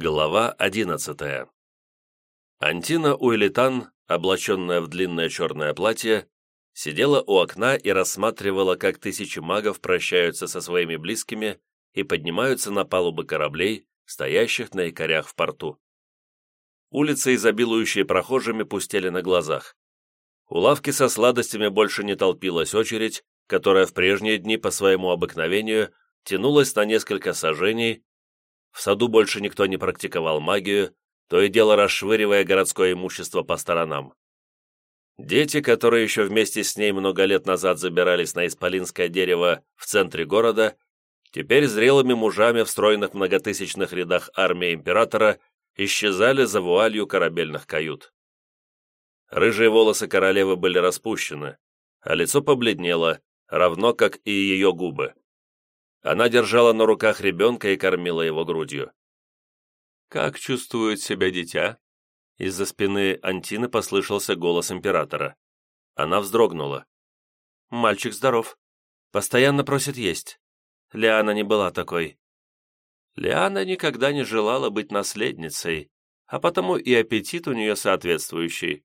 Глава одиннадцатая. Антина Уэлитан, облаченная в длинное черное платье, сидела у окна и рассматривала, как тысячи магов прощаются со своими близкими и поднимаются на палубы кораблей, стоящих на якорях в порту. Улицы, изобилующие прохожими, пустели на глазах. У лавки со сладостями больше не толпилась очередь, которая в прежние дни по своему обыкновению тянулась на несколько сажений в саду больше никто не практиковал магию, то и дело расшвыривая городское имущество по сторонам. Дети, которые еще вместе с ней много лет назад забирались на исполинское дерево в центре города, теперь зрелыми мужами в стройных многотысячных рядах армии императора исчезали за вуалью корабельных кают. Рыжие волосы королевы были распущены, а лицо побледнело, равно как и ее губы. Она держала на руках ребенка и кормила его грудью. «Как чувствует себя дитя?» Из-за спины Антины послышался голос императора. Она вздрогнула. «Мальчик здоров. Постоянно просит есть. Лиана не была такой». Лиана никогда не желала быть наследницей, а потому и аппетит у нее соответствующий.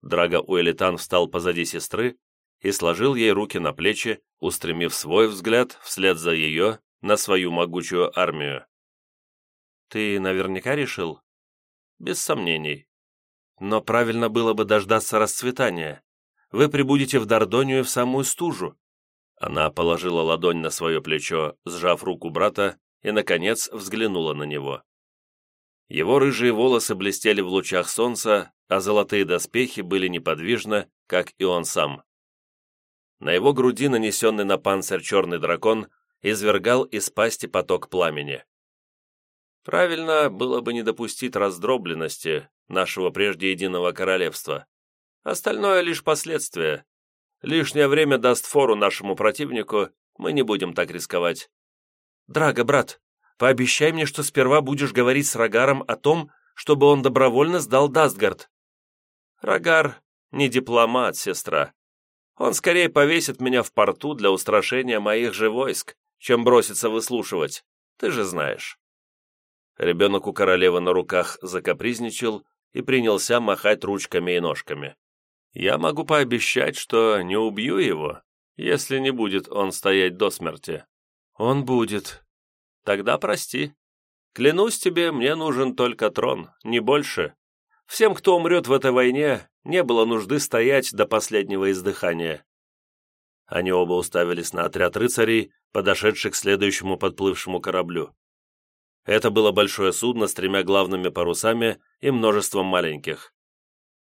Драго Уэлитан встал позади сестры и сложил ей руки на плечи, устремив свой взгляд вслед за ее на свою могучую армию. «Ты наверняка решил?» «Без сомнений. Но правильно было бы дождаться расцветания. Вы прибудете в Дордонию в самую стужу». Она положила ладонь на свое плечо, сжав руку брата, и, наконец, взглянула на него. Его рыжие волосы блестели в лучах солнца, а золотые доспехи были неподвижны, как и он сам. На его груди нанесенный на панцирь черный дракон извергал из пасти поток пламени. Правильно было бы не допустить раздробленности нашего прежде единого королевства. Остальное лишь последствия. Лишнее время даст фору нашему противнику, мы не будем так рисковать. Драго, брат, пообещай мне, что сперва будешь говорить с Рогаром о том, чтобы он добровольно сдал Дастгард. Рогар не дипломат, сестра. Он скорее повесит меня в порту для устрашения моих же войск, чем бросится выслушивать. Ты же знаешь». Ребенок у королевы на руках закапризничал и принялся махать ручками и ножками. «Я могу пообещать, что не убью его, если не будет он стоять до смерти». «Он будет». «Тогда прости. Клянусь тебе, мне нужен только трон, не больше. Всем, кто умрет в этой войне, не было нужды стоять до последнего издыхания. Они оба уставились на отряд рыцарей, подошедших к следующему подплывшему кораблю. Это было большое судно с тремя главными парусами и множеством маленьких.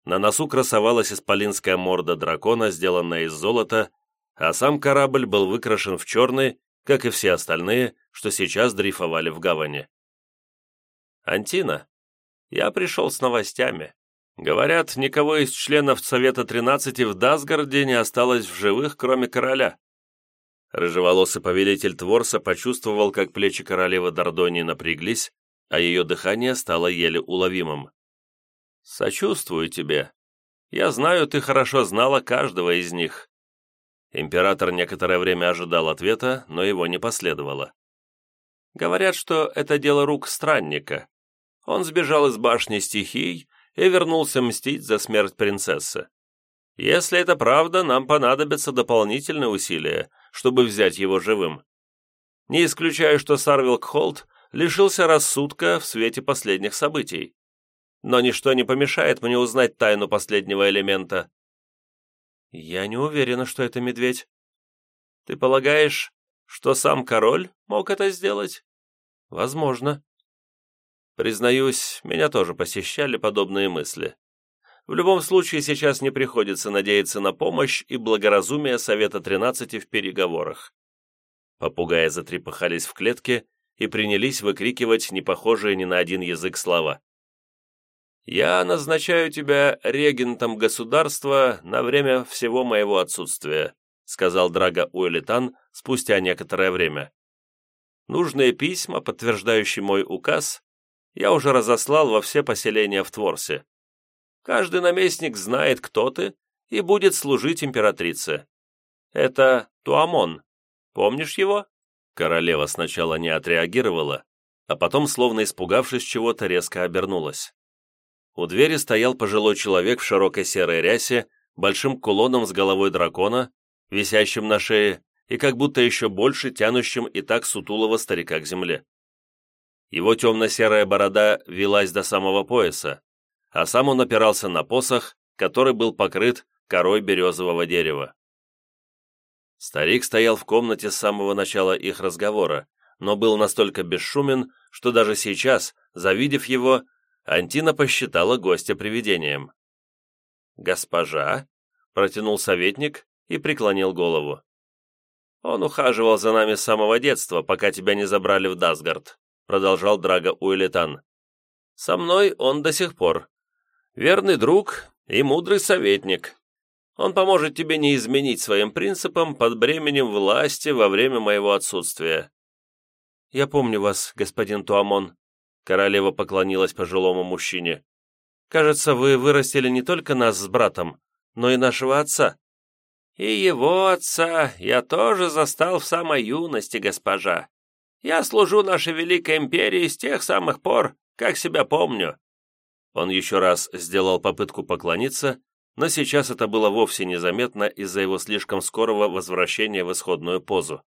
На носу красовалась исполинская морда дракона, сделанная из золота, а сам корабль был выкрашен в черный, как и все остальные, что сейчас дрейфовали в гавани. «Антина, я пришел с новостями. Говорят, никого из членов Совета Тринадцати в Дасгарде не осталось в живых, кроме короля. Рыжеволосый повелитель Творса почувствовал, как плечи королевы Дордонии напряглись, а ее дыхание стало еле уловимым. «Сочувствую тебе. Я знаю, ты хорошо знала каждого из них». Император некоторое время ожидал ответа, но его не последовало. «Говорят, что это дело рук странника. Он сбежал из башни стихий и вернулся мстить за смерть принцессы. Если это правда, нам понадобятся дополнительные усилия, чтобы взять его живым. Не исключаю, что Сарвилк Холт лишился рассудка в свете последних событий. Но ничто не помешает мне узнать тайну последнего элемента. Я не уверена, что это медведь. Ты полагаешь, что сам король мог это сделать? Возможно. Признаюсь, меня тоже посещали подобные мысли. В любом случае, сейчас не приходится надеяться на помощь и благоразумие Совета 13 в переговорах. Попугаи затрепыхались в клетке и принялись выкрикивать непохожие ни на один язык слова. «Я назначаю тебя регентом государства на время всего моего отсутствия», сказал Драго Уэлитан спустя некоторое время. «Нужные письма, подтверждающие мой указ, я уже разослал во все поселения в Творсе. Каждый наместник знает, кто ты, и будет служить императрице. Это Туамон. Помнишь его?» Королева сначала не отреагировала, а потом, словно испугавшись чего-то, резко обернулась. У двери стоял пожилой человек в широкой серой рясе, большим кулоном с головой дракона, висящим на шее, и как будто еще больше тянущим и так сутулого старика к земле. Его темно-серая борода велась до самого пояса, а сам он опирался на посох, который был покрыт корой березового дерева. Старик стоял в комнате с самого начала их разговора, но был настолько бесшумен, что даже сейчас, завидев его, Антина посчитала гостя привидением. «Госпожа?» — протянул советник и преклонил голову. «Он ухаживал за нами с самого детства, пока тебя не забрали в Дасгард», продолжал Драго Уэлитан. «Со мной он до сих пор. Верный друг и мудрый советник. Он поможет тебе не изменить своим принципам под бременем власти во время моего отсутствия». «Я помню вас, господин Туамон», королева поклонилась пожилому мужчине. «Кажется, вы вырастили не только нас с братом, но и нашего отца». «И его отца я тоже застал в самой юности, госпожа. Я служу нашей Великой Империи с тех самых пор, как себя помню». Он еще раз сделал попытку поклониться, но сейчас это было вовсе незаметно из-за его слишком скорого возвращения в исходную позу.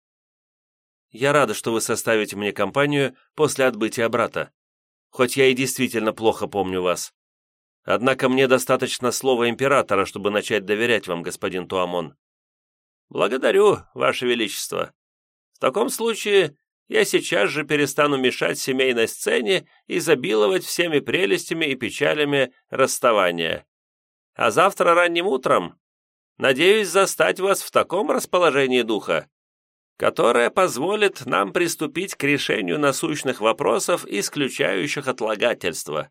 «Я рада, что вы составите мне компанию после отбытия брата. Хоть я и действительно плохо помню вас. Однако мне достаточно слова императора, чтобы начать доверять вам, господин Туамон». «Благодарю, ваше величество. В таком случае я сейчас же перестану мешать семейной сцене и забиловать всеми прелестями и печалями расставания. А завтра ранним утром надеюсь застать вас в таком расположении духа, которое позволит нам приступить к решению насущных вопросов, исключающих отлагательства».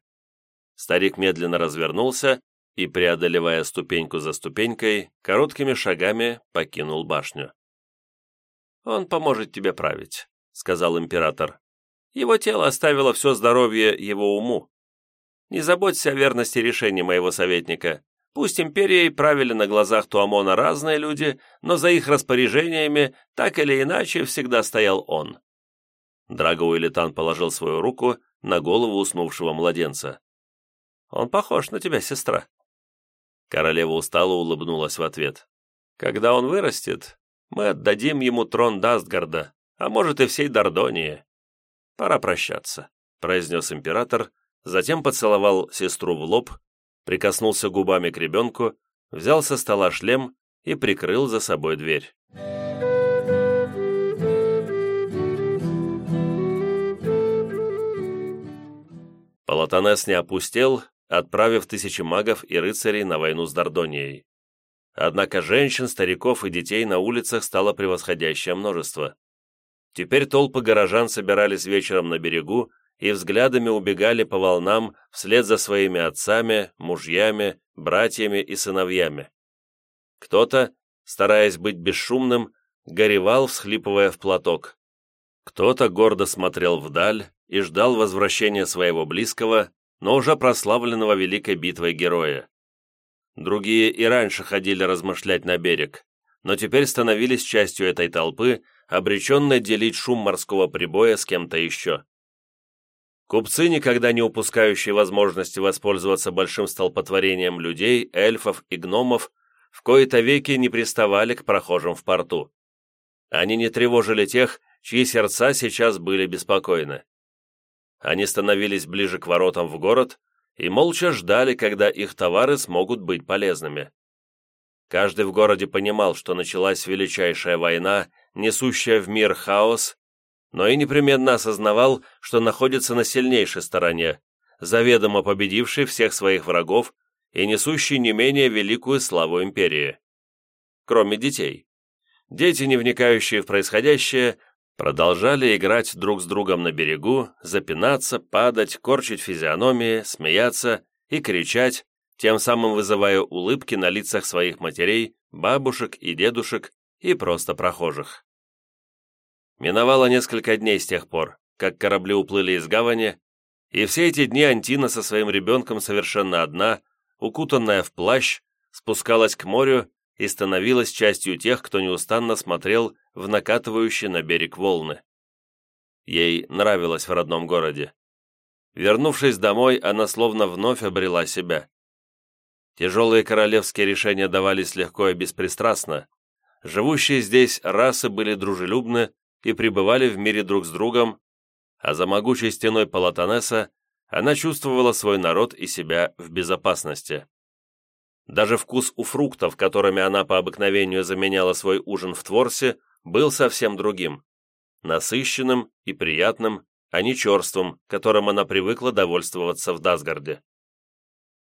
Старик медленно развернулся и, преодолевая ступеньку за ступенькой, короткими шагами покинул башню. «Он поможет тебе править сказал император. Его тело оставило все здоровье его уму. Не заботься о верности решений моего советника. Пусть империей правили на глазах Туамона разные люди, но за их распоряжениями, так или иначе, всегда стоял он. Драго Уэлитан положил свою руку на голову уснувшего младенца. «Он похож на тебя, сестра». Королева устало улыбнулась в ответ. «Когда он вырастет, мы отдадим ему трон Дастгарда, а может и всей Дордонии. Пора прощаться», — произнес император, затем поцеловал сестру в лоб, прикоснулся губами к ребенку, взял со стола шлем и прикрыл за собой дверь. Палатонес не опустел, отправив тысячи магов и рыцарей на войну с Дордонией. Однако женщин, стариков и детей на улицах стало превосходящее множество. Теперь толпы горожан собирались вечером на берегу и взглядами убегали по волнам вслед за своими отцами, мужьями, братьями и сыновьями. Кто-то, стараясь быть бесшумным, горевал, всхлипывая в платок. Кто-то гордо смотрел вдаль и ждал возвращения своего близкого, но уже прославленного великой битвой героя. Другие и раньше ходили размышлять на берег, но теперь становились частью этой толпы, обреченной делить шум морского прибоя с кем-то еще. Купцы, никогда не упускающие возможности воспользоваться большим столпотворением людей, эльфов и гномов, в кои-то веки не приставали к прохожим в порту. Они не тревожили тех, чьи сердца сейчас были беспокойны. Они становились ближе к воротам в город и молча ждали, когда их товары смогут быть полезными. Каждый в городе понимал, что началась величайшая война, несущая в мир хаос, но и непременно осознавал, что находится на сильнейшей стороне, заведомо победившей всех своих врагов и несущей не менее великую славу империи. Кроме детей. Дети, не вникающие в происходящее, продолжали играть друг с другом на берегу, запинаться, падать, корчить физиономии, смеяться и кричать, тем самым вызывая улыбки на лицах своих матерей, бабушек и дедушек и просто прохожих. Миновало несколько дней с тех пор, как корабли уплыли из гавани, и все эти дни Антина со своим ребенком совершенно одна, укутанная в плащ, спускалась к морю и становилась частью тех, кто неустанно смотрел в накатывающие на берег волны. Ей нравилось в родном городе. Вернувшись домой, она словно вновь обрела себя. Тяжелые королевские решения давались легко и беспристрастно. Живущие здесь расы были дружелюбны и пребывали в мире друг с другом, а за могучей стеной Палатонеса она чувствовала свой народ и себя в безопасности. Даже вкус у фруктов, которыми она по обыкновению заменяла свой ужин в Творсе, был совсем другим, насыщенным и приятным, а не черствым, которым она привыкла довольствоваться в Дасгарде.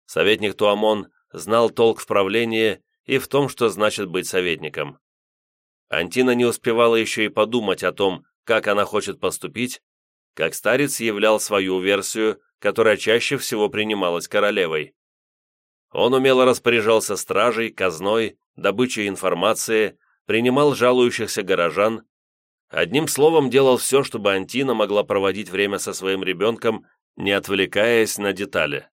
Советник Туамон знал толк в правлении и в том, что значит быть советником. Антина не успевала еще и подумать о том, как она хочет поступить, как старец являл свою версию, которая чаще всего принималась королевой. Он умело распоряжался стражей, казной, добычей информации, принимал жалующихся горожан, одним словом делал все, чтобы Антина могла проводить время со своим ребенком, не отвлекаясь на детали.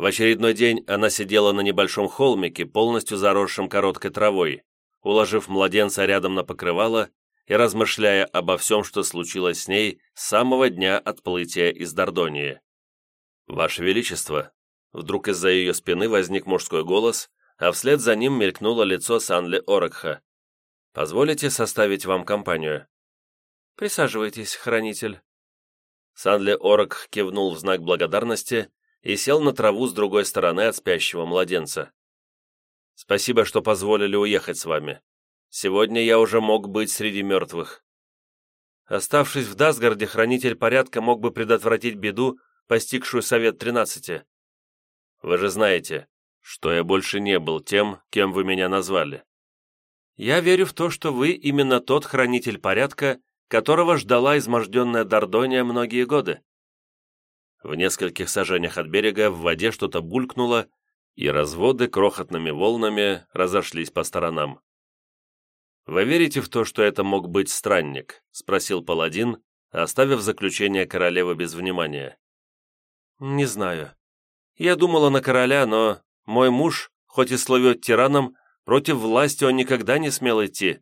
В очередной день она сидела на небольшом холмике, полностью заросшем короткой травой, уложив младенца рядом на покрывало и размышляя обо всем, что случилось с ней с самого дня отплытия из Дордонии. «Ваше Величество!» Вдруг из-за ее спины возник мужской голос, а вслед за ним мелькнуло лицо Санли Оракха. «Позволите составить вам компанию?» «Присаживайтесь, хранитель». Санли Оракх кивнул в знак благодарности и сел на траву с другой стороны от спящего младенца. «Спасибо, что позволили уехать с вами. Сегодня я уже мог быть среди мертвых». Оставшись в Дасгарде, хранитель порядка мог бы предотвратить беду, постигшую Совет Тринадцати. Вы же знаете, что я больше не был тем, кем вы меня назвали. Я верю в то, что вы именно тот хранитель порядка, которого ждала изможденная Дордония многие годы. В нескольких сажениях от берега в воде что-то булькнуло, и разводы крохотными волнами разошлись по сторонам. «Вы верите в то, что это мог быть странник?» — спросил паладин, оставив заключение королевы без внимания. «Не знаю. Я думала на короля, но мой муж, хоть и словет тираном, против власти он никогда не смел идти.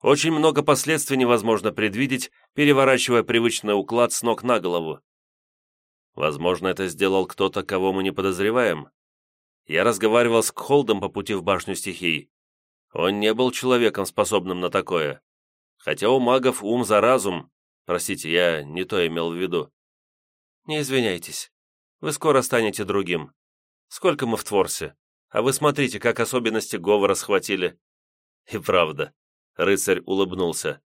Очень много последствий невозможно предвидеть, переворачивая привычный уклад с ног на голову. Возможно, это сделал кто-то, кого мы не подозреваем. Я разговаривал с Кхолдом по пути в башню стихий. Он не был человеком, способным на такое. Хотя у магов ум за разум. Простите, я не то имел в виду. Не извиняйтесь. Вы скоро станете другим. Сколько мы в Творсе? А вы смотрите, как особенности говора схватили. И правда. Рыцарь улыбнулся.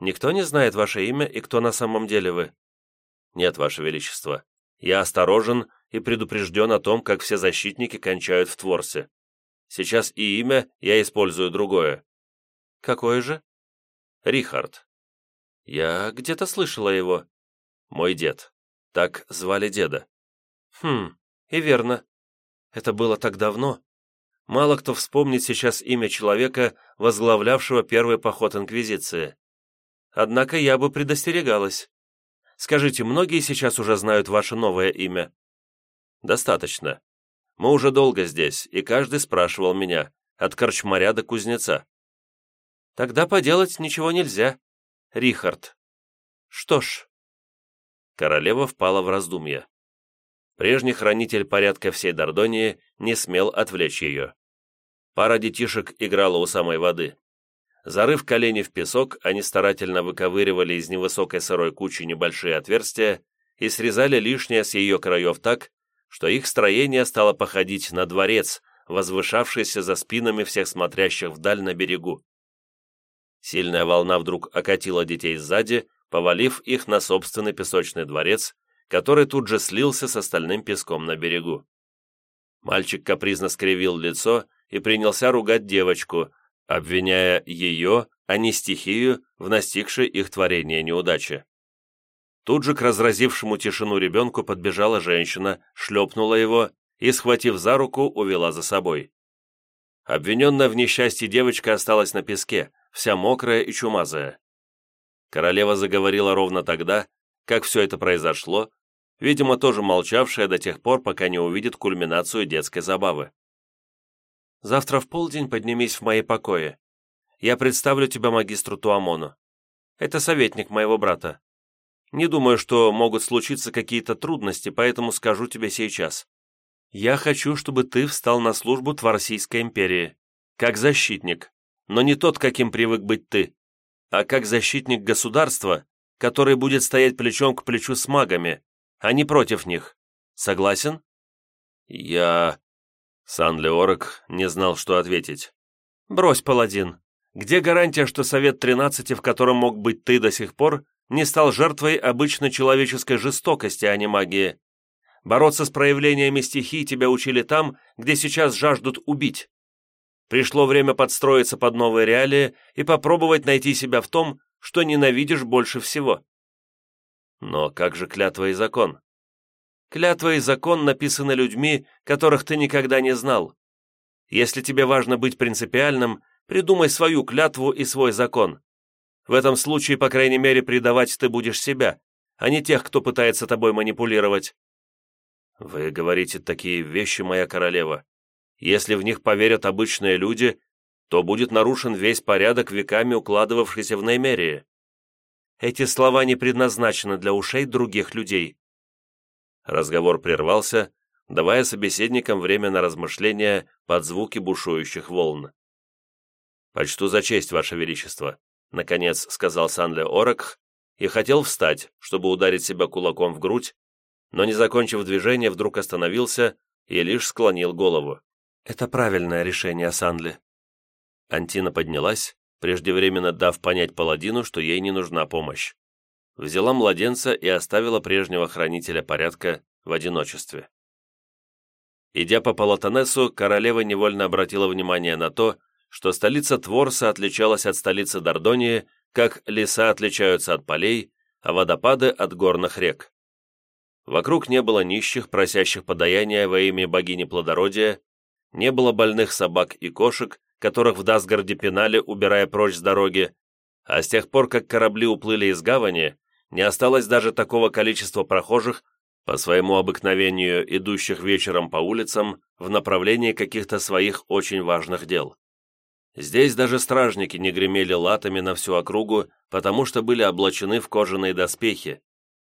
Никто не знает ваше имя и кто на самом деле вы. «Нет, Ваше Величество, я осторожен и предупрежден о том, как все защитники кончают в Творсе. Сейчас и имя я использую другое». «Какое же?» «Рихард». «Я где-то слышала его». «Мой дед. Так звали деда». «Хм, и верно. Это было так давно. Мало кто вспомнит сейчас имя человека, возглавлявшего первый поход Инквизиции. Однако я бы предостерегалась. Скажите, многие сейчас уже знают ваше новое имя?» «Достаточно. Мы уже долго здесь, и каждый спрашивал меня, от корчмаря до кузнеца». «Тогда поделать ничего нельзя. Рихард». «Что ж...» Королева впала в раздумья. Прежний хранитель порядка всей Дордонии не смел отвлечь ее. Пара детишек играла у самой воды. Зарыв колени в песок, они старательно выковыривали из невысокой сырой кучи небольшие отверстия и срезали лишнее с ее краев так, что их строение стало походить на дворец, возвышавшийся за спинами всех смотрящих вдаль на берегу. Сильная волна вдруг окатила детей сзади, повалив их на собственный песочный дворец, который тут же слился с остальным песком на берегу. Мальчик капризно скривил лицо и принялся ругать девочку, обвиняя ее, а не стихию, в настигшей их творение неудачи. Тут же к разразившему тишину ребенку подбежала женщина, шлепнула его и, схватив за руку, увела за собой. Обвиненная в несчастье девочка осталась на песке, вся мокрая и чумазая. Королева заговорила ровно тогда, как все это произошло, видимо, тоже молчавшая до тех пор, пока не увидит кульминацию детской забавы. Завтра в полдень поднимись в мои покои. Я представлю тебя магистру Туамону. Это советник моего брата. Не думаю, что могут случиться какие-то трудности, поэтому скажу тебе сейчас. Я хочу, чтобы ты встал на службу Тварсийской империи, как защитник, но не тот, каким привык быть ты, а как защитник государства, который будет стоять плечом к плечу с магами, а не против них. Согласен?» «Я...» Сан Леорок не знал, что ответить. «Брось, паладин. Где гарантия, что Совет Тринадцати, в котором мог быть ты до сих пор, не стал жертвой обычной человеческой жестокости, а не магии? Бороться с проявлениями стихий тебя учили там, где сейчас жаждут убить. Пришло время подстроиться под новые реалии и попробовать найти себя в том, что ненавидишь больше всего. Но как же клятва и закон? Клятва и закон написаны людьми, которых ты никогда не знал. Если тебе важно быть принципиальным, придумай свою клятву и свой закон. В этом случае, по крайней мере, предавать ты будешь себя, а не тех, кто пытается тобой манипулировать. Вы говорите такие вещи, моя королева. Если в них поверят обычные люди, то будет нарушен весь порядок веками укладывавшийся в Неймерии. Эти слова не предназначены для ушей других людей. Разговор прервался, давая собеседникам время на размышления под звуки бушующих волн. «Почту за честь, Ваше Величество», — наконец сказал Санле Оракх и хотел встать, чтобы ударить себя кулаком в грудь, но, не закончив движение, вдруг остановился и лишь склонил голову. «Это правильное решение, Санли». Антина поднялась, преждевременно дав понять паладину, что ей не нужна помощь. Взяла младенца и оставила прежнего хранителя порядка в одиночестве. Идя по Палатонесу, королева невольно обратила внимание на то, что столица Творса отличалась от столицы Дордонии, как леса отличаются от полей, а водопады от горных рек. Вокруг не было нищих, просящих подаяния во имя богини плодородия, не было больных собак и кошек, которых в Дасгарде пинали, убирая прочь с дороги, а с тех пор, как корабли уплыли из гавани, не осталось даже такого количества прохожих, по своему обыкновению идущих вечером по улицам в направлении каких-то своих очень важных дел. Здесь даже стражники не гремели латами на всю округу, потому что были облачены в кожаные доспехи,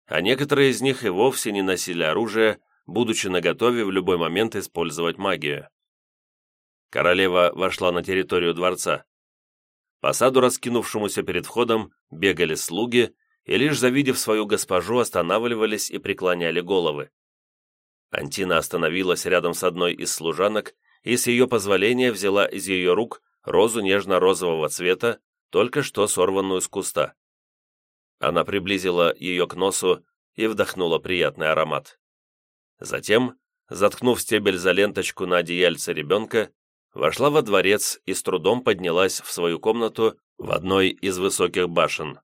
а некоторые из них и вовсе не носили оружие, будучи наготове в любой момент использовать магию. Королева вошла на территорию дворца. По саду, раскинувшемуся перед входом, бегали слуги, и лишь завидев свою госпожу, останавливались и преклоняли головы. Антина остановилась рядом с одной из служанок и с ее позволения взяла из ее рук розу нежно-розового цвета, только что сорванную с куста. Она приблизила ее к носу и вдохнула приятный аромат. Затем, заткнув стебель за ленточку на одеяльце ребенка, вошла во дворец и с трудом поднялась в свою комнату в одной из высоких башен.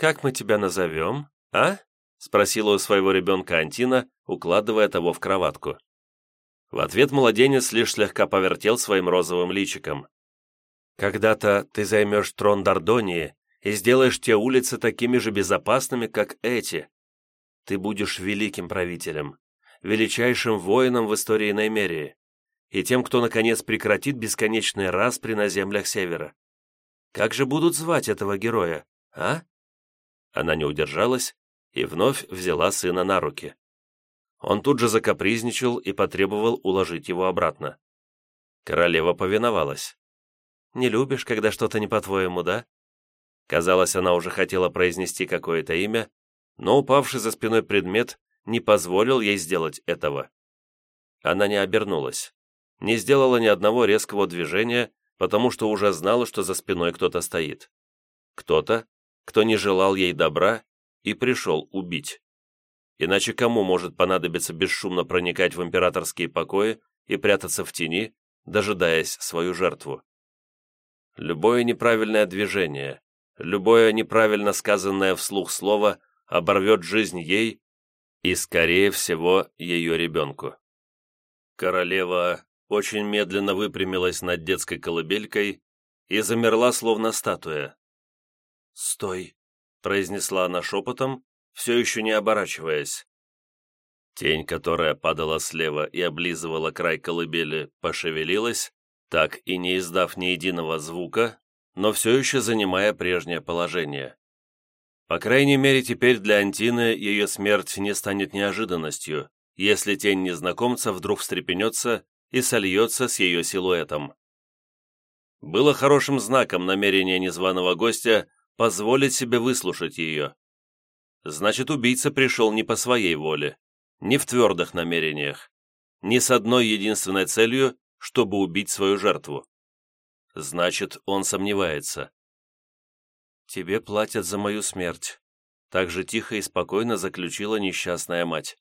«Как мы тебя назовем, а?» — спросила у своего ребенка Антина, укладывая того в кроватку. В ответ младенец лишь слегка повертел своим розовым личиком. «Когда-то ты займешь трон Дордонии и сделаешь те улицы такими же безопасными, как эти. Ты будешь великим правителем, величайшим воином в истории Наймерии и тем, кто, наконец, прекратит бесконечный распри на землях Севера. Как же будут звать этого героя, а?» Она не удержалась и вновь взяла сына на руки. Он тут же закапризничал и потребовал уложить его обратно. Королева повиновалась. «Не любишь, когда что-то не по-твоему, да?» Казалось, она уже хотела произнести какое-то имя, но упавший за спиной предмет не позволил ей сделать этого. Она не обернулась не сделала ни одного резкого движения, потому что уже знала, что за спиной кто-то стоит. Кто-то, кто не желал ей добра и пришел убить. Иначе кому может понадобиться бесшумно проникать в императорские покои и прятаться в тени, дожидаясь свою жертву? Любое неправильное движение, любое неправильно сказанное вслух слово оборвет жизнь ей и, скорее всего, ее ребенку. Королева очень медленно выпрямилась над детской колыбелькой и замерла, словно статуя. «Стой!» — произнесла она шепотом, все еще не оборачиваясь. Тень, которая падала слева и облизывала край колыбели, пошевелилась, так и не издав ни единого звука, но все еще занимая прежнее положение. По крайней мере, теперь для Антины ее смерть не станет неожиданностью, если тень незнакомца вдруг встрепенется и сольется с ее силуэтом. Было хорошим знаком намерения незваного гостя позволить себе выслушать ее. Значит, убийца пришел не по своей воле, не в твердых намерениях, не с одной единственной целью, чтобы убить свою жертву. Значит, он сомневается. «Тебе платят за мою смерть», — так же тихо и спокойно заключила несчастная мать.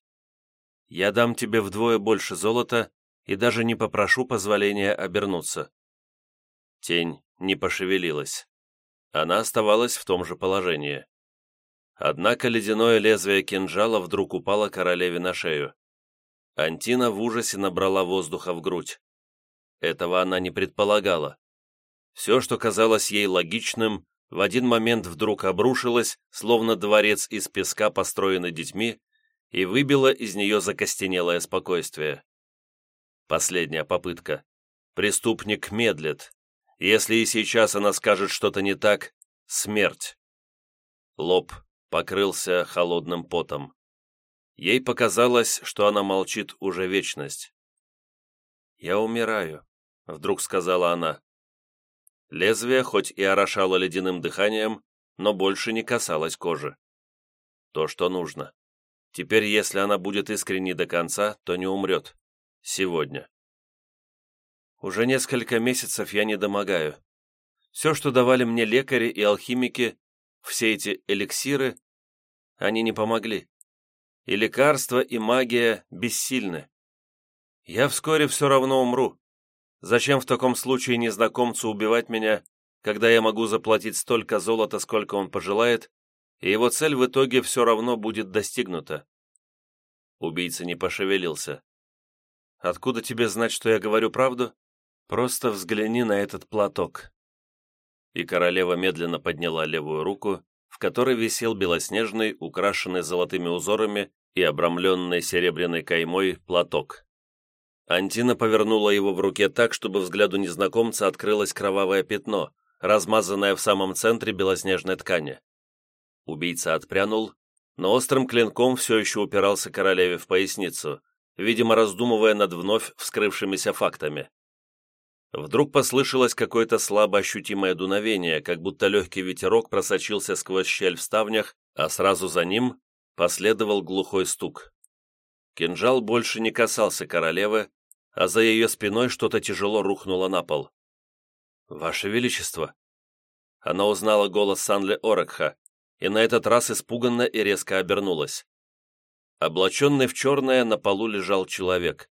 «Я дам тебе вдвое больше золота и даже не попрошу позволения обернуться». Тень не пошевелилась. Она оставалась в том же положении. Однако ледяное лезвие кинжала вдруг упало королеве на шею. Антина в ужасе набрала воздуха в грудь. Этого она не предполагала. Все, что казалось ей логичным, в один момент вдруг обрушилась, словно дворец из песка, построенный детьми, и выбила из нее закостенелое спокойствие. Последняя попытка. Преступник медлит. Если и сейчас она скажет что-то не так, смерть. Лоб покрылся холодным потом. Ей показалось, что она молчит уже вечность. «Я умираю», — вдруг сказала она. Лезвие хоть и орошало ледяным дыханием, но больше не касалось кожи. То, что нужно. Теперь, если она будет искренней до конца, то не умрет. Сегодня. Уже несколько месяцев я не домогаю. Все, что давали мне лекари и алхимики, все эти эликсиры, они не помогли. И лекарства, и магия бессильны. Я вскоре все равно умру. Зачем в таком случае незнакомцу убивать меня, когда я могу заплатить столько золота, сколько он пожелает, и его цель в итоге все равно будет достигнута?» Убийца не пошевелился. «Откуда тебе знать, что я говорю правду? Просто взгляни на этот платок». И королева медленно подняла левую руку, в которой висел белоснежный, украшенный золотыми узорами и обрамленный серебряной каймой платок. Антина повернула его в руке так, чтобы взгляду незнакомца открылось кровавое пятно, размазанное в самом центре белоснежной ткани. Убийца отпрянул, но острым клинком все еще упирался королеве в поясницу, видимо, раздумывая над вновь вскрывшимися фактами. Вдруг послышалось какое-то слабо ощутимое дуновение, как будто легкий ветерок просочился сквозь щель в ставнях, а сразу за ним последовал глухой стук. Кинжал больше не касался королевы, а за ее спиной что-то тяжело рухнуло на пол. «Ваше Величество!» Она узнала голос Санли Оракха и на этот раз испуганно и резко обернулась. Облаченный в черное на полу лежал человек.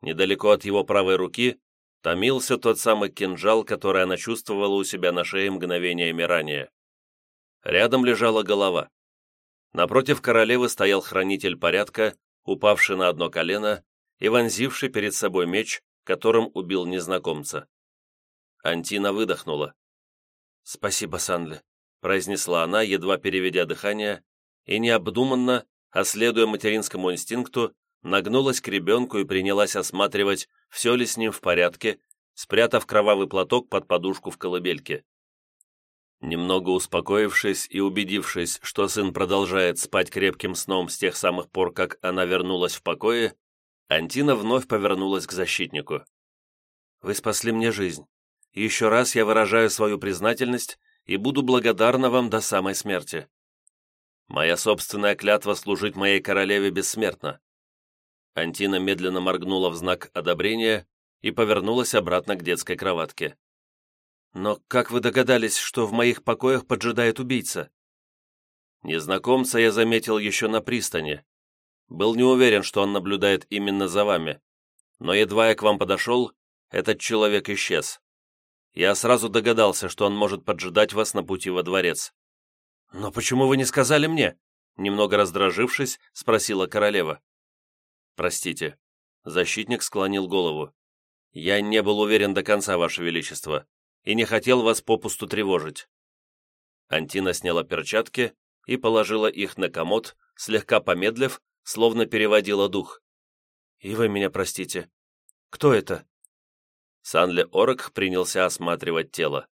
Недалеко от его правой руки томился тот самый кинжал, который она чувствовала у себя на шее мгновениями ранее. Рядом лежала голова. Напротив королевы стоял хранитель порядка, упавший на одно колено и вонзивший перед собой меч, которым убил незнакомца. Антина выдохнула. «Спасибо, Санли», — произнесла она, едва переведя дыхание, и необдуманно, а следуя материнскому инстинкту, нагнулась к ребенку и принялась осматривать, все ли с ним в порядке, спрятав кровавый платок под подушку в колыбельке. Немного успокоившись и убедившись, что сын продолжает спать крепким сном с тех самых пор, как она вернулась в покое, Антина вновь повернулась к защитнику. «Вы спасли мне жизнь. Еще раз я выражаю свою признательность и буду благодарна вам до самой смерти. Моя собственная клятва служить моей королеве бессмертна». Антина медленно моргнула в знак одобрения и повернулась обратно к детской кроватке. «Но как вы догадались, что в моих покоях поджидает убийца?» Незнакомца я заметил еще на пристани, был не уверен, что он наблюдает именно за вами, но едва я к вам подошел, этот человек исчез. Я сразу догадался, что он может поджидать вас на пути во дворец. «Но почему вы не сказали мне?» Немного раздражившись, спросила королева. «Простите». Защитник склонил голову. «Я не был уверен до конца, Ваше Величество, и не хотел вас попусту тревожить». Антина сняла перчатки и положила их на комод, слегка помедлив, словно переводила дух. «И вы меня простите. Кто это?» Санле Орок принялся осматривать тело.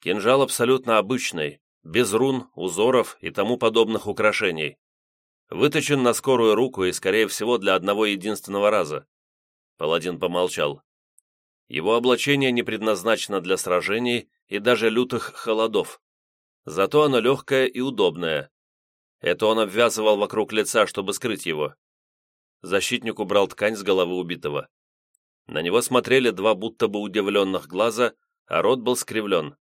Кинжал абсолютно обычный, без рун, узоров и тому подобных украшений. Выточен на скорую руку и, скорее всего, для одного единственного раза. Паладин помолчал. Его облачение не предназначено для сражений и даже лютых холодов. Зато оно легкое и удобное. Это он обвязывал вокруг лица, чтобы скрыть его. Защитник убрал ткань с головы убитого. На него смотрели два будто бы удивленных глаза, а рот был скривлен.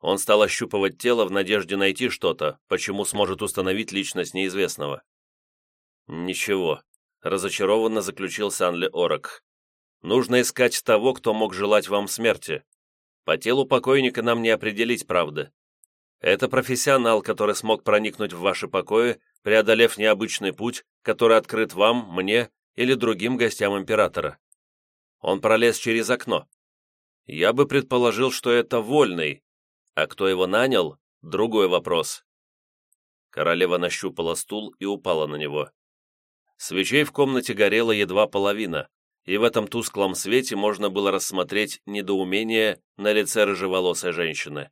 Он стал ощупывать тело в надежде найти что-то, почему сможет установить личность неизвестного. «Ничего», — разочарованно заключил Санли Орок. «Нужно искать того, кто мог желать вам смерти. По телу покойника нам не определить правды. Это профессионал, который смог проникнуть в ваши покои, преодолев необычный путь, который открыт вам, мне или другим гостям императора. Он пролез через окно. Я бы предположил, что это вольный, а кто его нанял – другой вопрос. Королева нащупала стул и упала на него. Свечей в комнате горела едва половина, и в этом тусклом свете можно было рассмотреть недоумение на лице рыжеволосой женщины.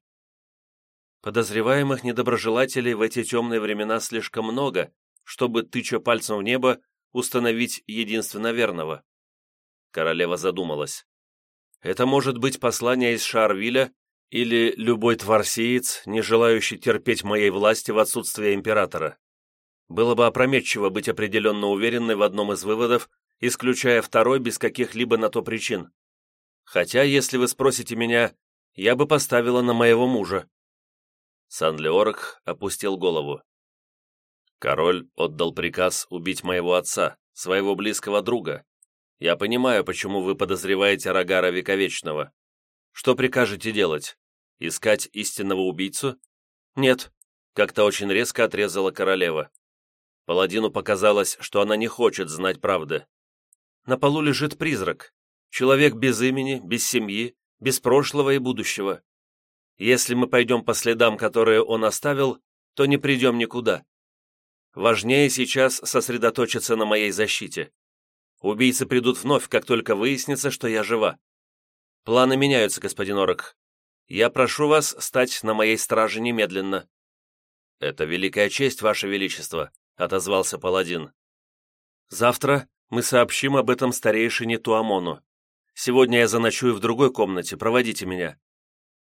Подозреваемых недоброжелателей в эти темные времена слишком много, чтобы, тыча пальцем в небо, установить единственно верного. Королева задумалась. Это может быть послание из Шарвиля или любой тварсиец, не желающий терпеть моей власти в отсутствие императора. Было бы опрометчиво быть определенно уверенной в одном из выводов, исключая второй без каких-либо на то причин. Хотя, если вы спросите меня, я бы поставила на моего мужа. Сан-Леорг опустил голову. Король отдал приказ убить моего отца, своего близкого друга. Я понимаю, почему вы подозреваете Рогара Вековечного. Что прикажете делать? Искать истинного убийцу? Нет, как-то очень резко отрезала королева. Паладину показалось, что она не хочет знать правды. На полу лежит призрак. Человек без имени, без семьи, без прошлого и будущего. Если мы пойдем по следам, которые он оставил, то не придем никуда. Важнее сейчас сосредоточиться на моей защите. Убийцы придут вновь, как только выяснится, что я жива. Планы меняются, господин Орок. Я прошу вас стать на моей страже немедленно». «Это великая честь, ваше величество», — отозвался паладин. «Завтра мы сообщим об этом старейшине Туамону. Сегодня я заночую в другой комнате, проводите меня».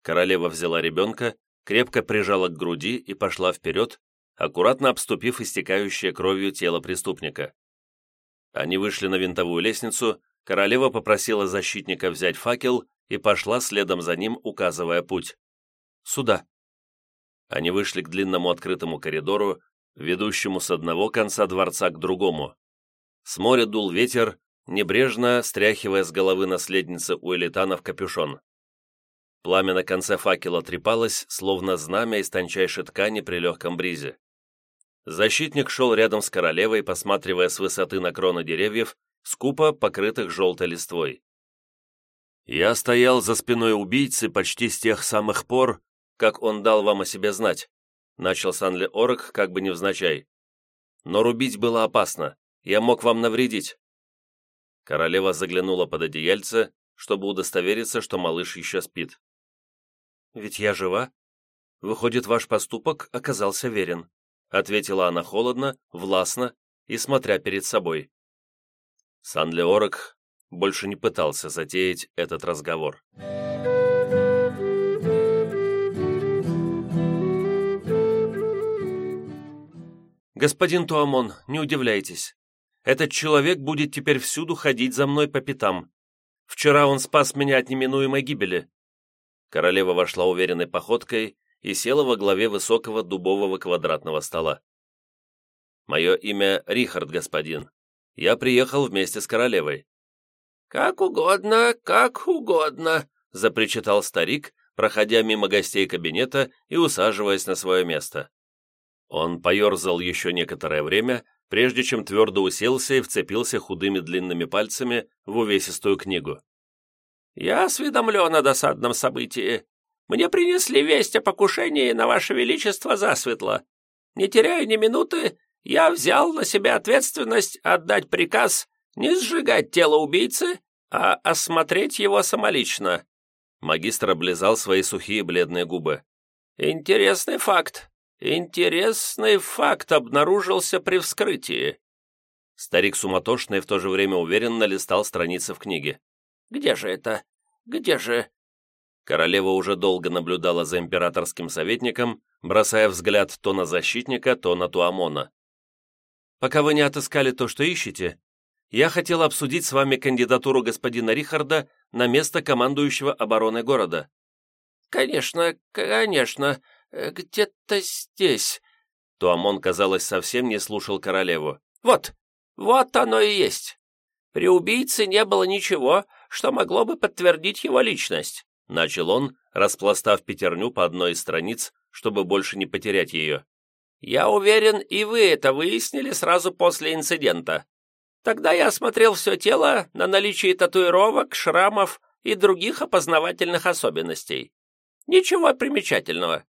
Королева взяла ребенка, крепко прижала к груди и пошла вперед, аккуратно обступив истекающее кровью тело преступника. Они вышли на винтовую лестницу, королева попросила защитника взять факел и пошла следом за ним, указывая путь. «Сюда». Они вышли к длинному открытому коридору, ведущему с одного конца дворца к другому. С моря дул ветер, небрежно стряхивая с головы наследницы Уэлитана в капюшон. Пламя на конце факела трепалось, словно знамя из тончайшей ткани при легком бризе. Защитник шел рядом с королевой, посматривая с высоты на кроны деревьев, скупо покрытых желтой листвой. «Я стоял за спиной убийцы почти с тех самых пор, как он дал вам о себе знать», начал Санли Орок как бы невзначай. «Но рубить было опасно, я мог вам навредить». Королева заглянула под одеяльце, чтобы удостовериться, что малыш еще спит. «Ведь я жива. Выходит, ваш поступок оказался верен», ответила она холодно, властно и смотря перед собой. Сан-Леорок больше не пытался затеять этот разговор. «Господин Туамон, не удивляйтесь. Этот человек будет теперь всюду ходить за мной по пятам. Вчера он спас меня от неминуемой гибели». Королева вошла уверенной походкой и села во главе высокого дубового квадратного стола. «Мое имя Рихард, господин. Я приехал вместе с королевой». «Как угодно, как угодно», — запричитал старик, проходя мимо гостей кабинета и усаживаясь на свое место. Он поерзал еще некоторое время, прежде чем твердо уселся и вцепился худыми длинными пальцами в увесистую книгу. «Я осведомлен о досадном событии. Мне принесли весть о покушении на Ваше Величество засветло. Не теряя ни минуты, я взял на себя ответственность отдать приказ не сжигать тело убийцы, а осмотреть его самолично. Магистр облизал свои сухие бледные губы. «Интересный факт. Интересный факт обнаружился при вскрытии». Старик суматошно и в то же время уверенно листал страницы в книге. «Где же это? Где же?» Королева уже долго наблюдала за императорским советником, бросая взгляд то на защитника, то на Туамона. «Пока вы не отыскали то, что ищете, я хотел обсудить с вами кандидатуру господина Рихарда на место командующего обороной города». «Конечно, конечно, где-то здесь». Туамон, казалось, совсем не слушал королеву. «Вот, вот оно и есть. При убийце не было ничего, что могло бы подтвердить его личность. Начал он, распластав пятерню по одной из страниц, чтобы больше не потерять ее. «Я уверен, и вы это выяснили сразу после инцидента. Тогда я осмотрел все тело на наличие татуировок, шрамов и других опознавательных особенностей. Ничего примечательного.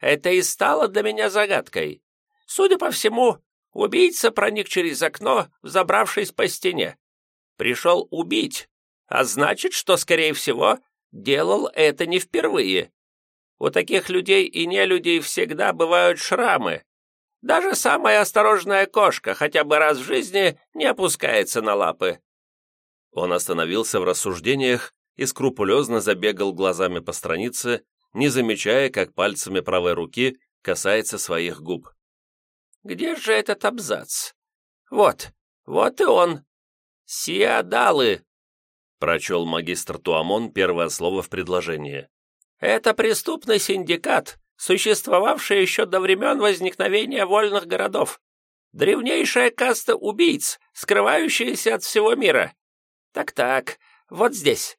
Это и стало для меня загадкой. Судя по всему, убийца проник через окно, забравшись по стене. Пришел убить, а значит, что, скорее всего, делал это не впервые. У таких людей и не людей всегда бывают шрамы. Даже самая осторожная кошка хотя бы раз в жизни не опускается на лапы. Он остановился в рассуждениях и скрупулезно забегал глазами по странице, не замечая, как пальцами правой руки касается своих губ. «Где же этот абзац? Вот, вот и он. Сиадалы, Прочел магистр Туамон первое слово в предложении. «Это преступный синдикат, существовавший еще до времен возникновения вольных городов. Древнейшая каста убийц, скрывающаяся от всего мира. Так-так, вот здесь.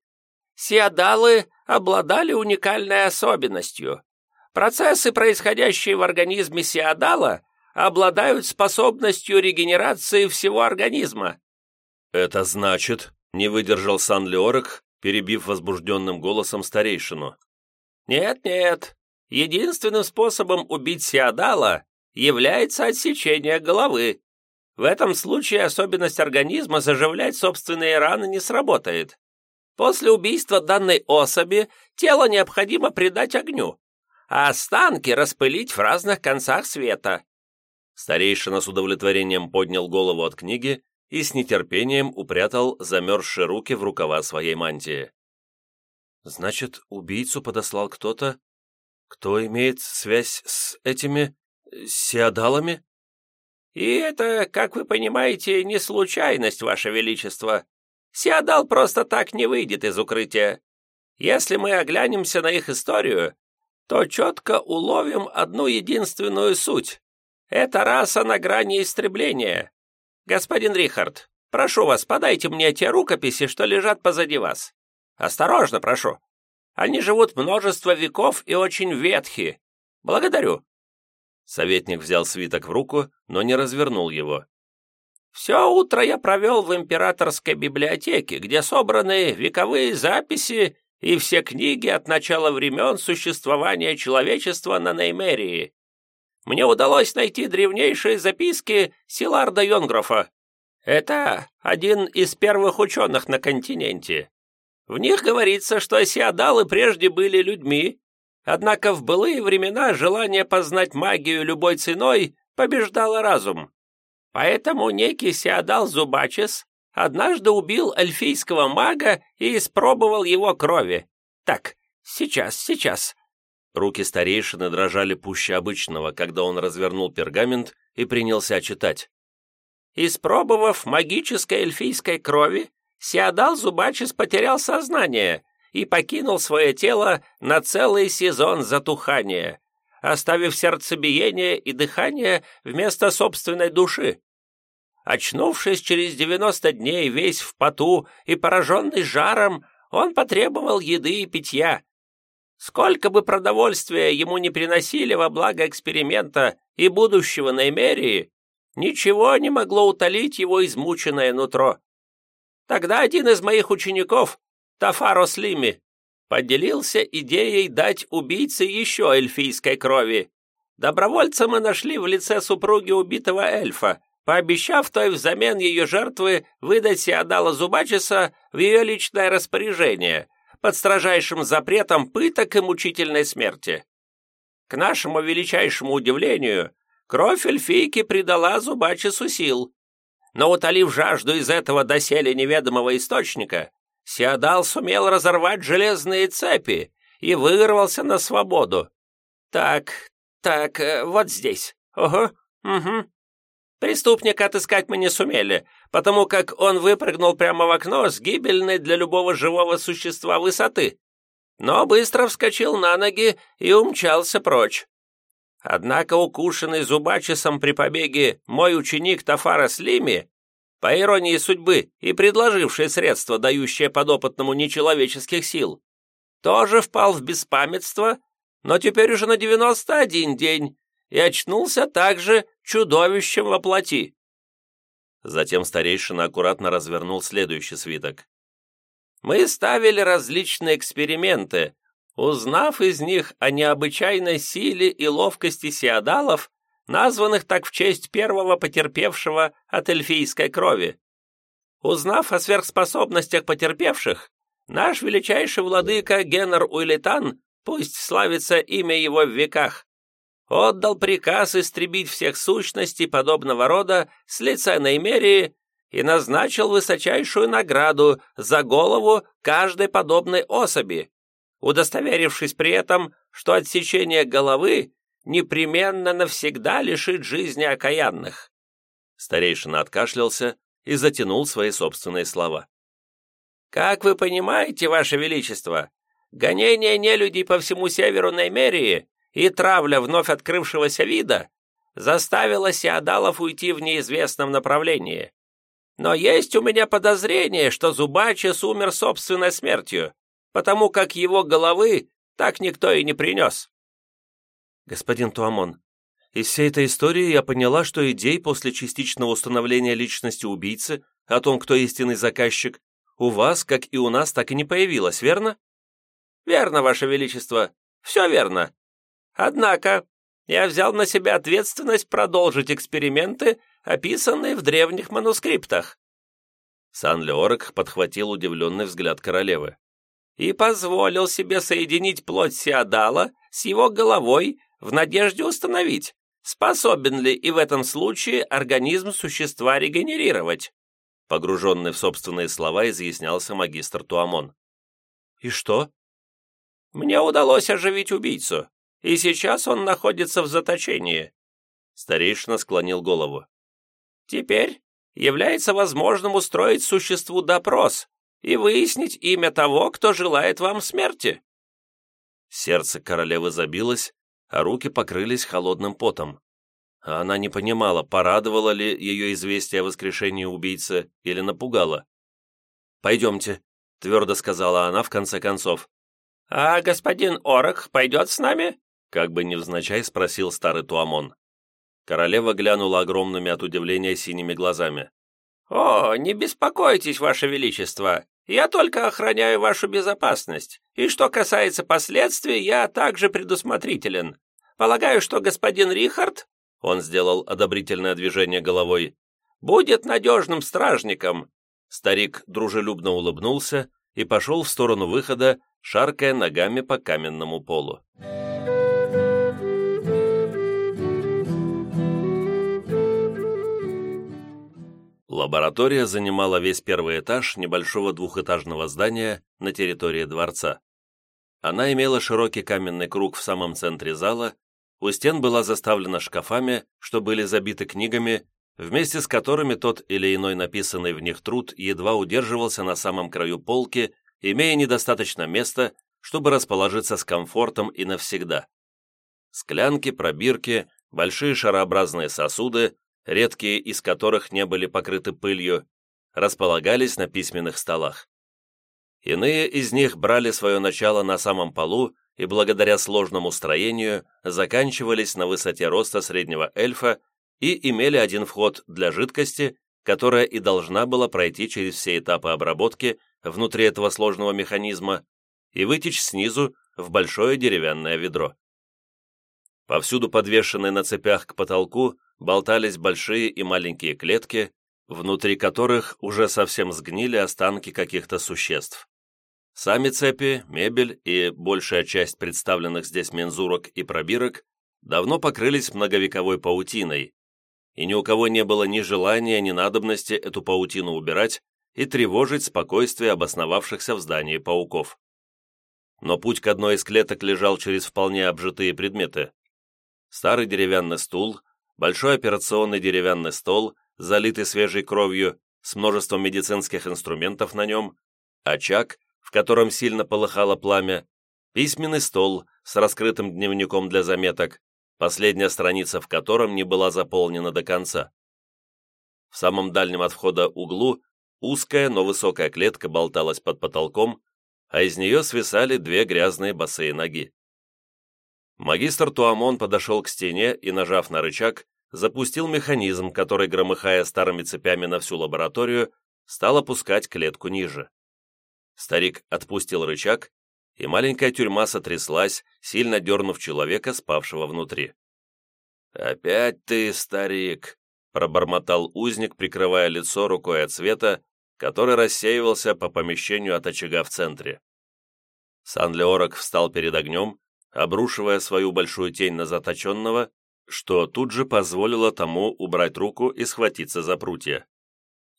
Сиадалы обладали уникальной особенностью. Процессы, происходящие в организме сиадала, обладают способностью регенерации всего организма. «Это значит», не выдержал Сан-Леорок, перебив возбужденным голосом старейшину. «Нет-нет, единственным способом убить Сиадала является отсечение головы. В этом случае особенность организма заживлять собственные раны не сработает. После убийства данной особи тело необходимо придать огню, а останки распылить в разных концах света». Старейшина с удовлетворением поднял голову от книги и с нетерпением упрятал замерзшие руки в рукава своей мантии. «Значит, убийцу подослал кто-то, кто имеет связь с этими... сиадалами?» «И это, как вы понимаете, не случайность, Ваше Величество. Сиадал просто так не выйдет из укрытия. Если мы оглянемся на их историю, то четко уловим одну единственную суть. Это раса на грани истребления, «Господин Рихард, прошу вас, подайте мне те рукописи, что лежат позади вас. Осторожно, прошу. Они живут множество веков и очень ветхи. Благодарю». Советник взял свиток в руку, но не развернул его. «Все утро я провел в императорской библиотеке, где собраны вековые записи и все книги от начала времен существования человечества на Неймерии мне удалось найти древнейшие записки Силарда Йонгрофа. Это один из первых ученых на континенте. В них говорится, что осиадалы прежде были людьми, однако в былые времена желание познать магию любой ценой побеждало разум. Поэтому некий Сиадал Зубачес однажды убил эльфийского мага и испробовал его крови. Так, сейчас, сейчас. Руки старейшины дрожали пуще обычного, когда он развернул пергамент и принялся читать. «Испробовав магической эльфийской крови, Сиадал Зубачис потерял сознание и покинул свое тело на целый сезон затухания, оставив сердцебиение и дыхание вместо собственной души. Очнувшись через 90 дней весь в поту и пораженный жаром, он потребовал еды и питья, Сколько бы продовольствия ему не приносили во благо эксперимента и будущего Неймерии, ничего не могло утолить его измученное нутро. Тогда один из моих учеников, Тафаро Слими, поделился идеей дать убийце еще эльфийской крови. Добровольца мы нашли в лице супруги убитого эльфа, пообещав той взамен ее жертвы выдать Сиадала Зубачеса в ее личное распоряжение – под строжайшим запретом пыток и мучительной смерти. К нашему величайшему удивлению, кровь эльфийки придала Зубачесу сил. Но утолив жажду из этого доселе неведомого источника, Сиадал сумел разорвать железные цепи и вырвался на свободу. Так, так, э, вот здесь. Ого, угу. Преступника отыскать мы не сумели, потому как он выпрыгнул прямо в окно с гибельной для любого живого существа высоты, но быстро вскочил на ноги и умчался прочь. Однако укушенный зубачесом при побеге мой ученик Тафара Слими, по иронии судьбы и предложивший средство, дающее подопытному нечеловеческих сил, тоже впал в беспамятство, но теперь уже на девяносто один день и очнулся также чудовищем во плоти. Затем старейшина аккуратно развернул следующий свиток. «Мы ставили различные эксперименты, узнав из них о необычайной силе и ловкости сиадалов, названных так в честь первого потерпевшего от эльфийской крови. Узнав о сверхспособностях потерпевших, наш величайший владыка Генер Уилитан, пусть славится имя его в веках, отдал приказ истребить всех сущностей подобного рода с лица Неймерии и назначил высочайшую награду за голову каждой подобной особи, удостоверившись при этом, что отсечение головы непременно навсегда лишит жизни окаянных. Старейшина откашлялся и затянул свои собственные слова. «Как вы понимаете, Ваше Величество, гонение нелюдей по всему северу Неймерии и травля вновь открывшегося вида заставила Сиадалов уйти в неизвестном направлении. Но есть у меня подозрение, что Зубачес умер собственной смертью, потому как его головы так никто и не принес. Господин Туамон, из всей этой истории я поняла, что идей после частичного установления личности убийцы о том, кто истинный заказчик, у вас, как и у нас, так и не появилось, верно? Верно, Ваше Величество, все верно. Однако я взял на себя ответственность продолжить эксперименты, описанные в древних манускриптах. Сан-Леорек подхватил удивленный взгляд королевы. И позволил себе соединить плоть Сиадала с его головой в надежде установить, способен ли и в этом случае организм существа регенерировать. Погруженный в собственные слова, изъяснялся магистр Туамон. «И что?» «Мне удалось оживить убийцу и сейчас он находится в заточении». Старейшина склонил голову. «Теперь является возможным устроить существу допрос и выяснить имя того, кто желает вам смерти». Сердце королевы забилось, а руки покрылись холодным потом. А она не понимала, порадовало ли ее известие о воскрешении убийцы или напугало. «Пойдемте», — твердо сказала она в конце концов. «А господин Орок пойдет с нами?» Как бы невзначай спросил старый Туамон. Королева глянула огромными от удивления синими глазами. «О, не беспокойтесь, Ваше Величество, я только охраняю вашу безопасность, и что касается последствий, я также предусмотрителен. Полагаю, что господин Рихард, он сделал одобрительное движение головой, будет надежным стражником». Старик дружелюбно улыбнулся и пошел в сторону выхода, шаркая ногами по каменному полу. Лаборатория занимала весь первый этаж небольшого двухэтажного здания на территории дворца. Она имела широкий каменный круг в самом центре зала, у стен была заставлена шкафами, что были забиты книгами, вместе с которыми тот или иной написанный в них труд едва удерживался на самом краю полки, имея недостаточно места, чтобы расположиться с комфортом и навсегда. Склянки, пробирки, большие шарообразные сосуды, редкие из которых не были покрыты пылью, располагались на письменных столах. Иные из них брали свое начало на самом полу и благодаря сложному строению заканчивались на высоте роста среднего эльфа и имели один вход для жидкости, которая и должна была пройти через все этапы обработки внутри этого сложного механизма и вытечь снизу в большое деревянное ведро. Повсюду подвешенные на цепях к потолку болтались большие и маленькие клетки, внутри которых уже совсем сгнили останки каких-то существ. Сами цепи, мебель и большая часть представленных здесь мензурок и пробирок давно покрылись многовековой паутиной, и ни у кого не было ни желания, ни надобности эту паутину убирать и тревожить спокойствие обосновавшихся в здании пауков. Но путь к одной из клеток лежал через вполне обжитые предметы. Старый деревянный стул, большой операционный деревянный стол, залитый свежей кровью, с множеством медицинских инструментов на нем, очаг, в котором сильно полыхало пламя, письменный стол с раскрытым дневником для заметок, последняя страница в котором не была заполнена до конца. В самом дальнем от входа углу узкая, но высокая клетка болталась под потолком, а из нее свисали две грязные босые ноги. Магистр Туамон подошел к стене и, нажав на рычаг, запустил механизм, который, громыхая старыми цепями на всю лабораторию, стал опускать клетку ниже. Старик отпустил рычаг, и маленькая тюрьма сотряслась, сильно дернув человека, спавшего внутри. «Опять ты, старик!» — пробормотал узник, прикрывая лицо рукой от света, который рассеивался по помещению от очага в центре. Сан-Леорок встал перед огнем, обрушивая свою большую тень на заточенного, что тут же позволило тому убрать руку и схватиться за прутья.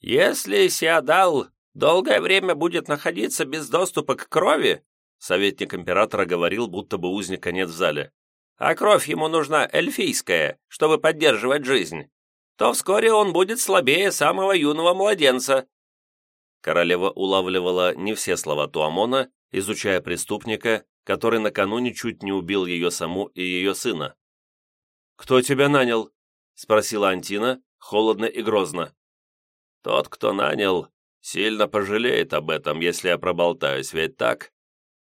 «Если Сиадал долгое время будет находиться без доступа к крови, Советник императора говорил, будто бы узника нет в зале. «А кровь ему нужна эльфийская, чтобы поддерживать жизнь. То вскоре он будет слабее самого юного младенца». Королева улавливала не все слова Туамона, изучая преступника, который накануне чуть не убил ее саму и ее сына. «Кто тебя нанял?» — спросила Антина, холодно и грозно. «Тот, кто нанял, сильно пожалеет об этом, если я проболтаюсь, ведь так?»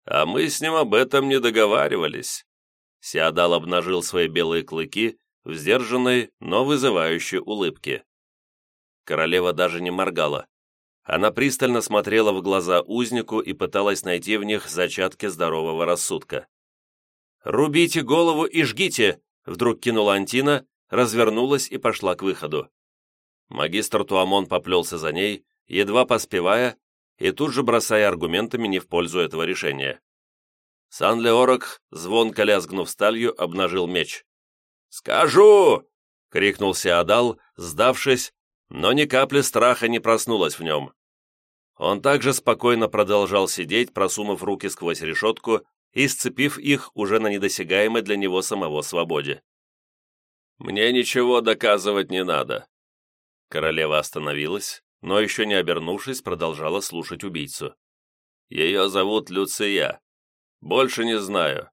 А мы с ним об этом не договаривались. Сиадал обнажил свои белые клыки в сдержанной, но вызывающей улыбке. Королева даже не моргала. Она пристально смотрела в глаза узнику и пыталась найти в них зачатки здорового рассудка. «Рубите голову и жгите!» — вдруг кинула Антина, развернулась и пошла к выходу. Магистр Туамон поплелся за ней, едва поспевая, и тут же бросая аргументами не в пользу этого решения. Сан-Леорок, звонко лязгнув сталью, обнажил меч. «Скажу!» — крикнул Сеодал, сдавшись, но ни капли страха не проснулась в нем. Он также спокойно продолжал сидеть, просунув руки сквозь решетку и сцепив их уже на недосягаемой для него самого свободе. «Мне ничего доказывать не надо». Королева остановилась, но еще не обернувшись, продолжала слушать убийцу. «Ее зовут Люция. Больше не знаю.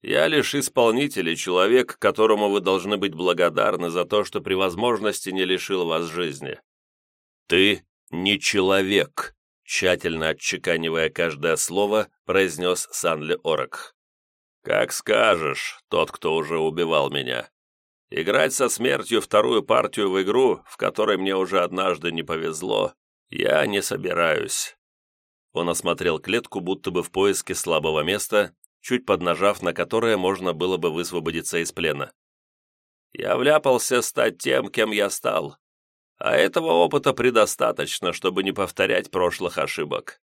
Я лишь исполнитель и человек, которому вы должны быть благодарны за то, что при возможности не лишил вас жизни». «Ты не человек», тщательно отчеканивая каждое слово, произнес Санли Орок. «Как скажешь, тот, кто уже убивал меня. Играть со смертью вторую партию в игру, в которой мне уже однажды не повезло, я не собираюсь». Он осмотрел клетку, будто бы в поиске слабого места, чуть поднажав, на которое можно было бы высвободиться из плена. «Я вляпался стать тем, кем я стал, а этого опыта предостаточно, чтобы не повторять прошлых ошибок».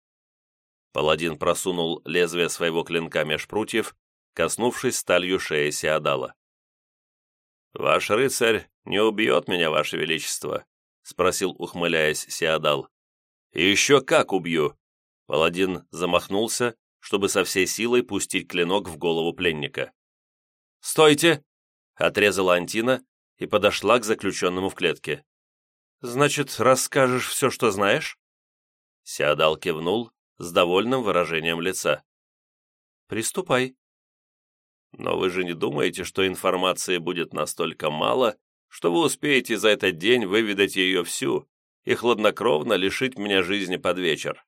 Паладин просунул лезвие своего клинка меж прутьев, коснувшись сталью шеи Сиадала. «Ваш рыцарь не убьет меня, ваше величество?» — спросил, ухмыляясь, Сиадал. еще как убью!» Паладин замахнулся, чтобы со всей силой пустить клинок в голову пленника. «Стойте!» — отрезала Антина и подошла к заключенному в клетке. «Значит, расскажешь все, что знаешь?» Сиадал кивнул с довольным выражением лица. «Приступай», но вы же не думаете, что информации будет настолько мало, что вы успеете за этот день выведать ее всю и хладнокровно лишить меня жизни под вечер.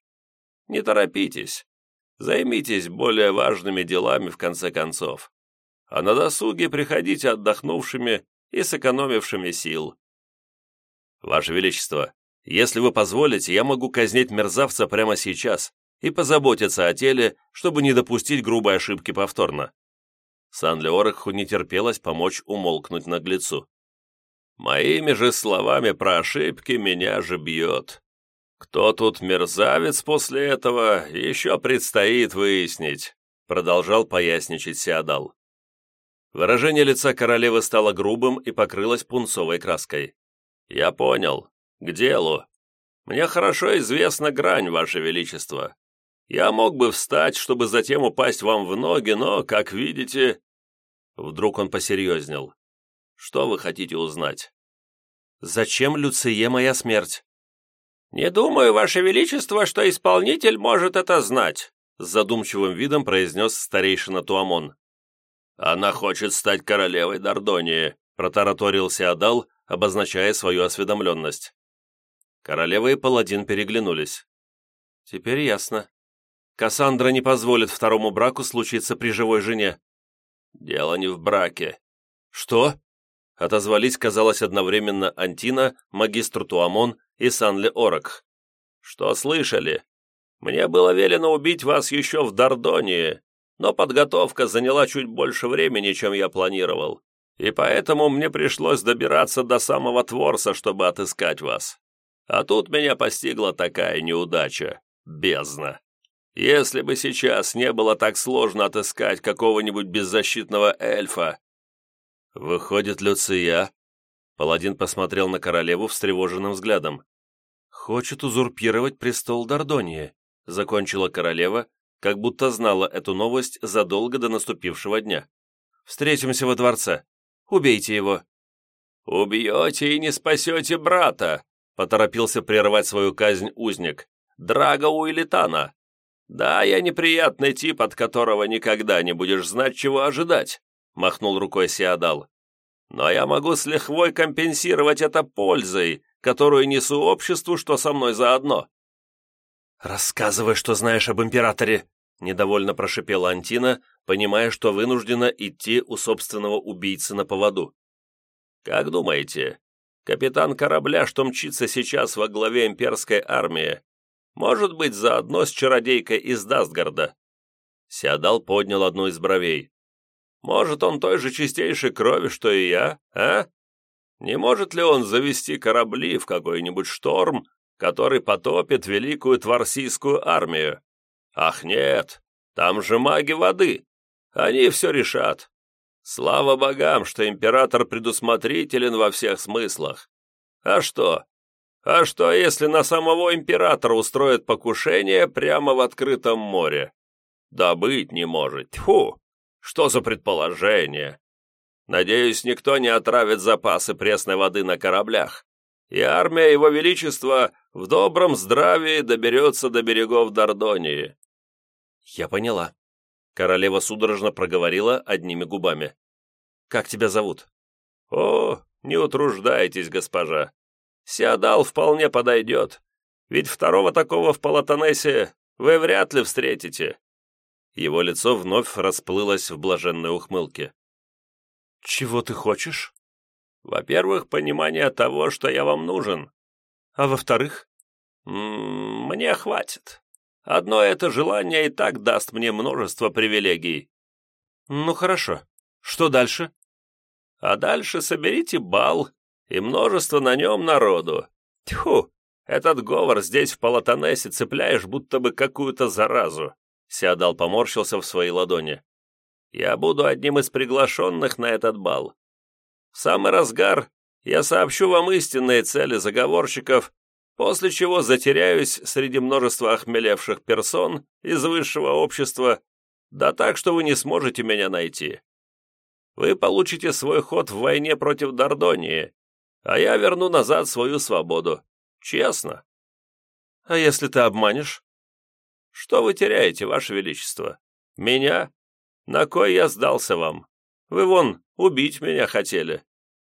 Не торопитесь. Займитесь более важными делами в конце концов. А на досуге приходите отдохнувшими и сэкономившими сил. Ваше Величество, если вы позволите, я могу казнить мерзавца прямо сейчас и позаботиться о теле, чтобы не допустить грубой ошибки повторно. Сан-Леораху не терпелось помочь умолкнуть наглецу. «Моими же словами про ошибки меня же бьет. Кто тут мерзавец после этого, еще предстоит выяснить, продолжал поясничать Сеодал. Выражение лица королевы стало грубым и покрылось пунцовой краской. «Я понял. К делу. Мне хорошо известна грань, Ваше Величество. Я мог бы встать, чтобы затем упасть вам в ноги, но, как видите...» Вдруг он посерьезнел. «Что вы хотите узнать?» «Зачем Люция моя смерть?» «Не думаю, Ваше Величество, что исполнитель может это знать», с задумчивым видом произнес старейшина Туамон. «Она хочет стать королевой Дордонии», протараторил Сеодал, обозначая свою осведомленность. Королева и паладин переглянулись. «Теперь ясно. Кассандра не позволит второму браку случиться при живой жене». «Дело не в браке». «Что?» Отозвались, казалось, одновременно Антина, магистр Туамон и Санли Орак. «Что слышали? Мне было велено убить вас еще в Дордонии, но подготовка заняла чуть больше времени, чем я планировал, и поэтому мне пришлось добираться до самого Творса, чтобы отыскать вас. А тут меня постигла такая неудача, бездна. Если бы сейчас не было так сложно отыскать какого-нибудь беззащитного эльфа, «Выходит, Люция...» Паладин посмотрел на королеву встревоженным взглядом. «Хочет узурпировать престол Дордонии», — закончила королева, как будто знала эту новость задолго до наступившего дня. «Встретимся во дворце. Убейте его». «Убьете и не спасете брата», — поторопился прервать свою казнь узник. «Драго Уилитана. Да, я неприятный тип, от которого никогда не будешь знать, чего ожидать махнул рукой Сиадал. «Но я могу с лихвой компенсировать это пользой, которую несу обществу, что со мной заодно». «Рассказывай, что знаешь об императоре», — недовольно прошипела Антина, понимая, что вынуждена идти у собственного убийцы на поводу. «Как думаете, капитан корабля, что мчится сейчас во главе имперской армии, может быть заодно с чародейкой из Дастгарда?» Сиадал поднял одну из бровей. Может, он той же чистейшей крови, что и я, а? Не может ли он завести корабли в какой-нибудь шторм, который потопит великую тварсийскую армию? Ах, нет, там же маги воды. Они все решат. Слава богам, что император предусмотрителен во всех смыслах. А что? А что, если на самого императора устроят покушение прямо в открытом море? Да быть не может. Тьфу! Что за предположение? Надеюсь, никто не отравит запасы пресной воды на кораблях, и армия Его Величества в добром здравии доберется до берегов Дордонии». «Я поняла». Королева судорожно проговорила одними губами. «Как тебя зовут?» «О, не утруждайтесь, госпожа. Сиадал вполне подойдет, ведь второго такого в Палатонесе вы вряд ли встретите. Его лицо вновь расплылось в блаженной ухмылке. «Чего ты хочешь?» «Во-первых, понимание того, что я вам нужен. А во-вторых?» «Мне хватит. Одно это желание и так даст мне множество привилегий». «Ну хорошо. Что дальше?» «А дальше соберите бал и множество на нем народу. Тьфу, этот говор здесь в Палатонесе цепляешь будто бы какую-то заразу. Сиадал поморщился в своей ладони. «Я буду одним из приглашенных на этот бал. В самый разгар я сообщу вам истинные цели заговорщиков, после чего затеряюсь среди множества охмелевших персон из высшего общества, да так, что вы не сможете меня найти. Вы получите свой ход в войне против Дордонии, а я верну назад свою свободу. Честно. А если ты обманешь? Что вы теряете, Ваше Величество? Меня? На кой я сдался вам? Вы вон убить меня хотели.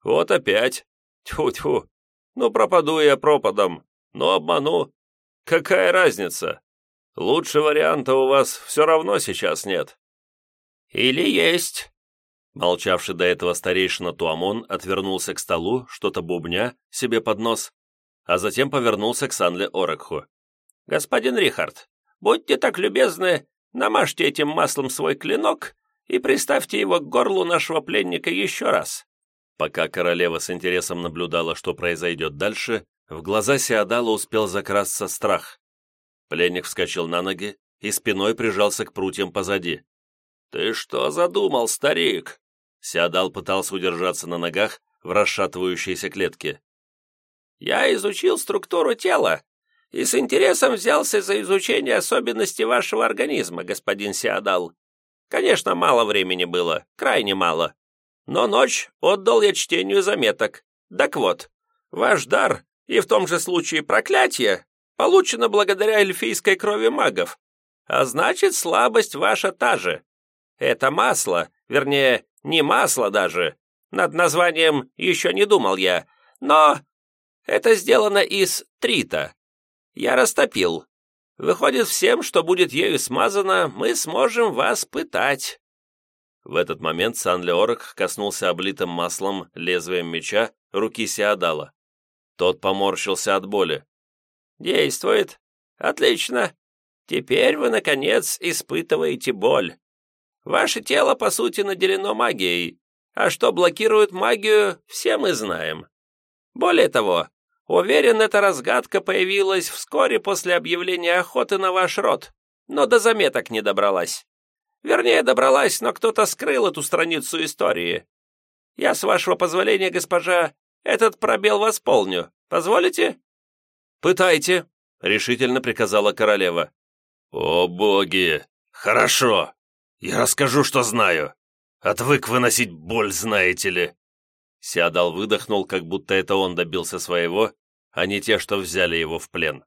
Вот опять. Тьфу-тьфу. Ну, пропаду я пропадом, но обману. Какая разница? Лучше варианта у вас все равно сейчас нет. Или есть. Молчавший до этого старейшина Туамон отвернулся к столу, что-то бубня себе под нос, а затем повернулся к Санле Оракху. «Господин Рихард, Будьте так любезны, намажьте этим маслом свой клинок и приставьте его к горлу нашего пленника еще раз». Пока королева с интересом наблюдала, что произойдет дальше, В глаза Сиадала успел закрасться страх. Пленник вскочил на ноги и спиной прижался к прутьям позади. «Ты что задумал, старик?» Сиадал пытался удержаться на ногах в расшатывающейся клетке. «Я изучил структуру тела и с интересом взялся за изучение особенностей вашего организма, господин Сиадал. Конечно, мало времени было, крайне мало. Но ночь отдал я чтению заметок. Так вот, ваш дар, и в том же случае проклятие, получено благодаря эльфийской крови магов. А значит, слабость ваша та же. Это масло, вернее, не масло даже. Над названием еще не думал я, но это сделано из трита. Я растопил. Выходит, всем, что будет ею смазано, мы сможем вас пытать. В этот момент Сан-Леорок коснулся облитым маслом лезвием меча руки Сиадала. Тот поморщился от боли. «Действует. Отлично. Теперь вы, наконец, испытываете боль. Ваше тело, по сути, наделено магией, а что блокирует магию, все мы знаем. Более того, уверен, эта разгадка появилась вскоре после объявления охоты на ваш род, но до заметок не добралась. Вернее, добралась, но кто-то скрыл эту страницу истории. Я, с вашего позволения, госпожа, этот пробел восполню. Позволите?» «Пытайте», — решительно приказала королева. «О боги! Хорошо! Я расскажу, что знаю. Отвык выносить боль, знаете ли». Сиадал выдохнул, как будто это он добился своего, а не те, что взяли его в плен.